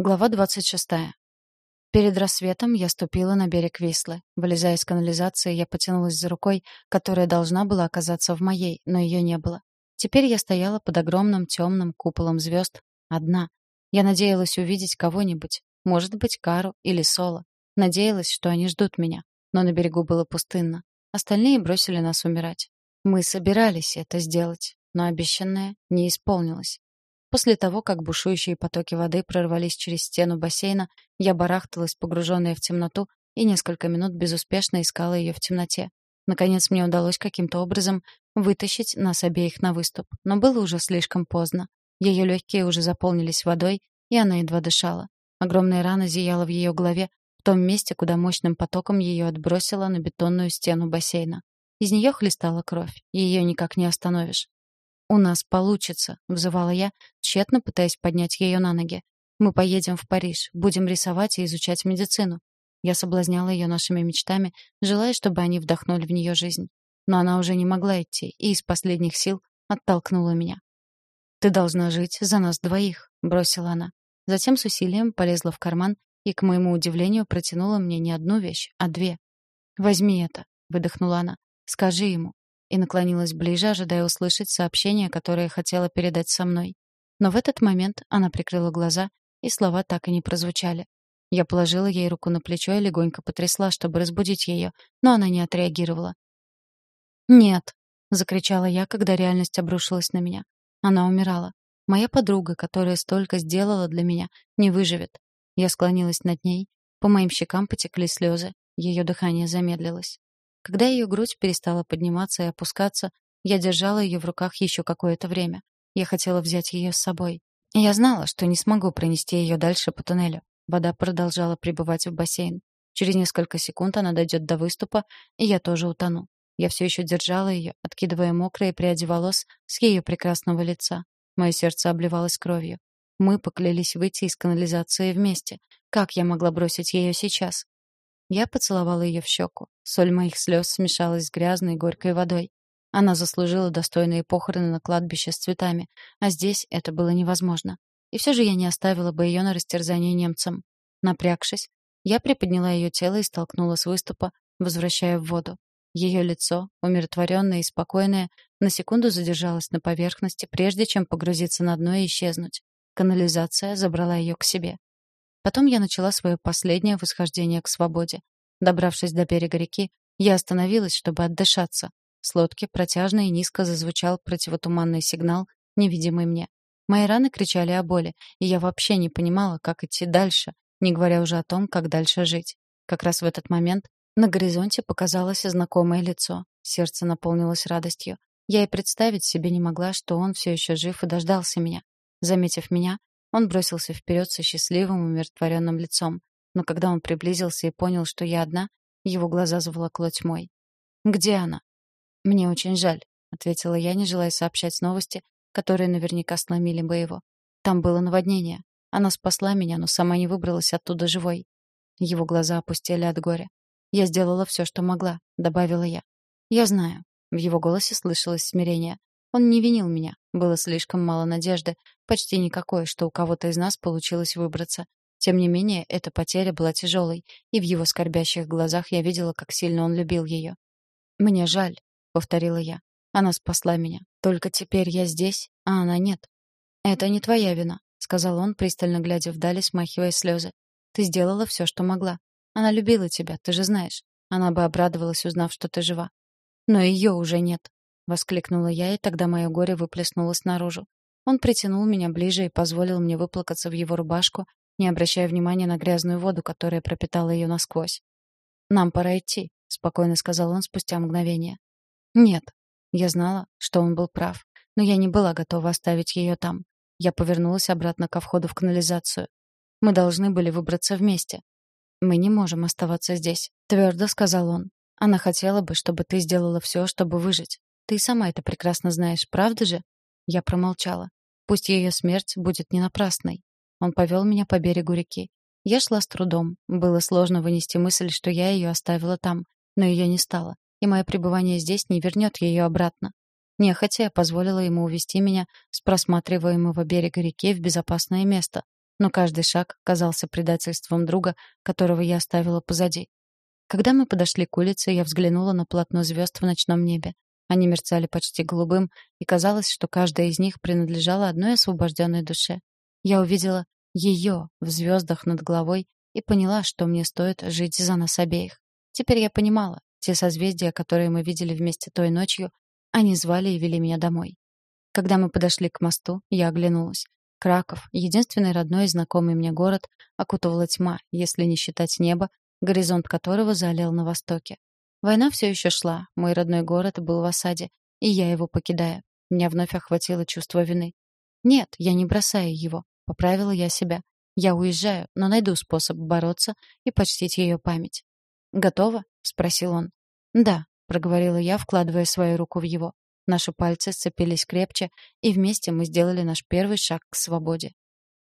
Глава 26. Перед рассветом я ступила на берег Вислы. Вылезая из канализации, я потянулась за рукой, которая должна была оказаться в моей, но ее не было. Теперь я стояла под огромным темным куполом звезд, одна. Я надеялась увидеть кого-нибудь, может быть, Кару или Соло. Надеялась, что они ждут меня, но на берегу было пустынно. Остальные бросили нас умирать. Мы собирались это сделать, но обещанное не исполнилось. После того, как бушующие потоки воды прорвались через стену бассейна, я барахталась, погруженная в темноту, и несколько минут безуспешно искала ее в темноте. Наконец мне удалось каким-то образом вытащить нас обеих на выступ, но было уже слишком поздно. Ее легкие уже заполнились водой, и она едва дышала. Огромная рана зияла в ее голове, в том месте, куда мощным потоком ее отбросило на бетонную стену бассейна. Из нее хлестала кровь, ее никак не остановишь. «У нас получится», — взывала я, тщетно пытаясь поднять ее на ноги. «Мы поедем в Париж, будем рисовать и изучать медицину». Я соблазняла ее нашими мечтами, желая, чтобы они вдохнули в нее жизнь. Но она уже не могла идти и из последних сил оттолкнула меня. «Ты должна жить за нас двоих», — бросила она. Затем с усилием полезла в карман и, к моему удивлению, протянула мне не одну вещь, а две. «Возьми это», — выдохнула она. «Скажи ему и наклонилась ближе, ожидая услышать сообщение, которое хотела передать со мной. Но в этот момент она прикрыла глаза, и слова так и не прозвучали. Я положила ей руку на плечо и легонько потрясла, чтобы разбудить ее, но она не отреагировала. «Нет!» — закричала я, когда реальность обрушилась на меня. Она умирала. Моя подруга, которая столько сделала для меня, не выживет. Я склонилась над ней. По моим щекам потекли слезы. Ее дыхание замедлилось. Когда ее грудь перестала подниматься и опускаться, я держала ее в руках еще какое-то время. Я хотела взять ее с собой. Я знала, что не смогу пронести ее дальше по туннелю. Вода продолжала прибывать в бассейн. Через несколько секунд она дойдет до выступа, и я тоже утону. Я все еще держала ее, откидывая мокрые пряди волос с ее прекрасного лица. Мое сердце обливалось кровью. Мы поклялись выйти из канализации вместе. Как я могла бросить ее сейчас? Я поцеловала ее в щеку. Соль моих слез смешалась с грязной горькой водой. Она заслужила достойные похороны на кладбище с цветами, а здесь это было невозможно. И все же я не оставила бы ее на растерзание немцам. Напрягшись, я приподняла ее тело и столкнула с выступа, возвращая в воду. Ее лицо, умиротворенное и спокойное, на секунду задержалось на поверхности, прежде чем погрузиться на дно и исчезнуть. Канализация забрала ее к себе. Потом я начала свое последнее восхождение к свободе. Добравшись до берега реки, я остановилась, чтобы отдышаться. С лодки протяжно и низко зазвучал противотуманный сигнал, невидимый мне. Мои раны кричали о боли, и я вообще не понимала, как идти дальше, не говоря уже о том, как дальше жить. Как раз в этот момент на горизонте показалось знакомое лицо. Сердце наполнилось радостью. Я и представить себе не могла, что он все еще жив и дождался меня. Заметив меня, он бросился вперед со счастливым, умиротворенным лицом. Но когда он приблизился и понял, что я одна, его глаза заволокло тьмой. «Где она?» «Мне очень жаль», — ответила я, не желая сообщать новости, которые наверняка сломили бы его. «Там было наводнение. Она спасла меня, но сама не выбралась оттуда живой». Его глаза опустили от горя. «Я сделала все, что могла», — добавила я. «Я знаю». В его голосе слышалось смирение. Он не винил меня. Было слишком мало надежды, почти никакой, что у кого-то из нас получилось выбраться. Тем не менее, эта потеря была тяжелой, и в его скорбящих глазах я видела, как сильно он любил ее. «Мне жаль», — повторила я. «Она спасла меня. Только теперь я здесь, а она нет». «Это не твоя вина», — сказал он, пристально глядя вдали, смахивая слезы. «Ты сделала все, что могла. Она любила тебя, ты же знаешь. Она бы обрадовалась, узнав, что ты жива. Но ее уже нет воскликнула я, и тогда мое горе выплеснулось наружу. Он притянул меня ближе и позволил мне выплакаться в его рубашку, не обращая внимания на грязную воду, которая пропитала ее насквозь. «Нам пора идти», — спокойно сказал он спустя мгновение. «Нет». Я знала, что он был прав, но я не была готова оставить ее там. Я повернулась обратно ко входу в канализацию. Мы должны были выбраться вместе. «Мы не можем оставаться здесь», — твердо сказал он. «Она хотела бы, чтобы ты сделала все, чтобы выжить. Ты сама это прекрасно знаешь, правда же? Я промолчала. Пусть ее смерть будет не напрасной. Он повел меня по берегу реки. Я шла с трудом. Было сложно вынести мысль, что я ее оставила там, но ее не стало, и мое пребывание здесь не вернет ее обратно. Нехотя я позволила ему увести меня с просматриваемого берега реки в безопасное место. но каждый шаг казался предательством друга, которого я оставила позади. Когда мы подошли к улице, я взглянула на полотно звезд в ночном небе. Они мерцали почти голубым, и казалось, что каждая из них принадлежала одной освобожденной душе. Я увидела ее в звездах над головой и поняла, что мне стоит жить за нас обеих. Теперь я понимала, те созвездия, которые мы видели вместе той ночью, они звали и вели меня домой. Когда мы подошли к мосту, я оглянулась. Краков, единственный родной и знакомый мне город, окутывала тьма, если не считать небо, горизонт которого залил на востоке. Война все еще шла, мой родной город был в осаде, и я его покидаю. Меня вновь охватило чувство вины. Нет, я не бросаю его, поправила я себя. Я уезжаю, но найду способ бороться и почтить ее память. «Готово?» — спросил он. «Да», — проговорила я, вкладывая свою руку в его. Наши пальцы сцепились крепче, и вместе мы сделали наш первый шаг к свободе.